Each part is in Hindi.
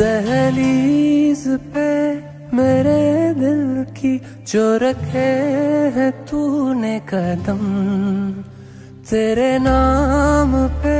दहलीज पे मेरे दिल की जो रखे है तूने कदम तेरे नाम पे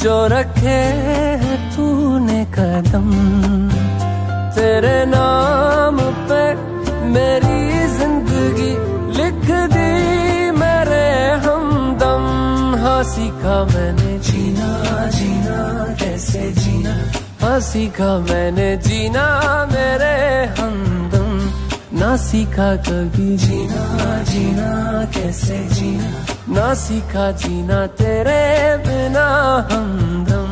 जो रखे है तूने कदम। तेरे नाम पे मेरी ज़िंदगी लिख दी मेरे हमदम। हाँ सीखा मैंने जीना जीना, कैसे जीना। हाँ सीखा मैंने जीना मेरे हमदम। ना सीखा कभी। जीना जीना, कैसे जीना। ना सीखा जीना तेरे बिना हमदम।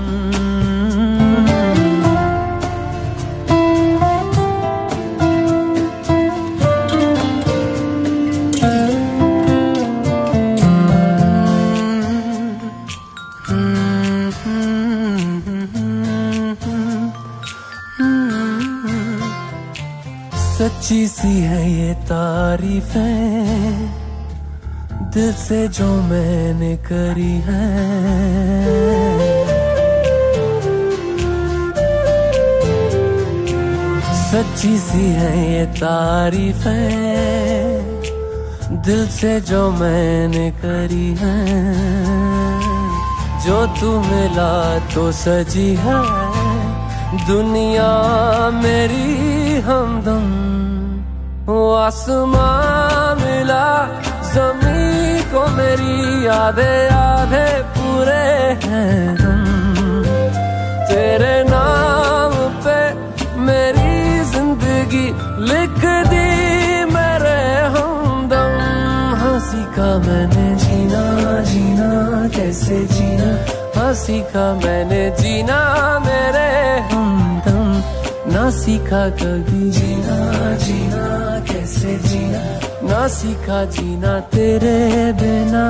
सच्ची सी है ये तारीफें। दिल से जो मैंने करी है। सच्ची सी है ये तारीफें दिल से जो मैंने करी है। जो तू मिला तो सजी है, दुनिया मेरी हमदम, वो आसमां यादें यादें पूरे हैं तेरे नाम पे मेरी ज़िंदगी लिख दी मेरे हमदम हँसी का मैंने जीना जीना, कैसे जीना? हँसी का मैंने जीना मेरे हमदम ना सीखा कभी जीना जीना, कैसे जीना? ना सीखा जीना तेरे बिना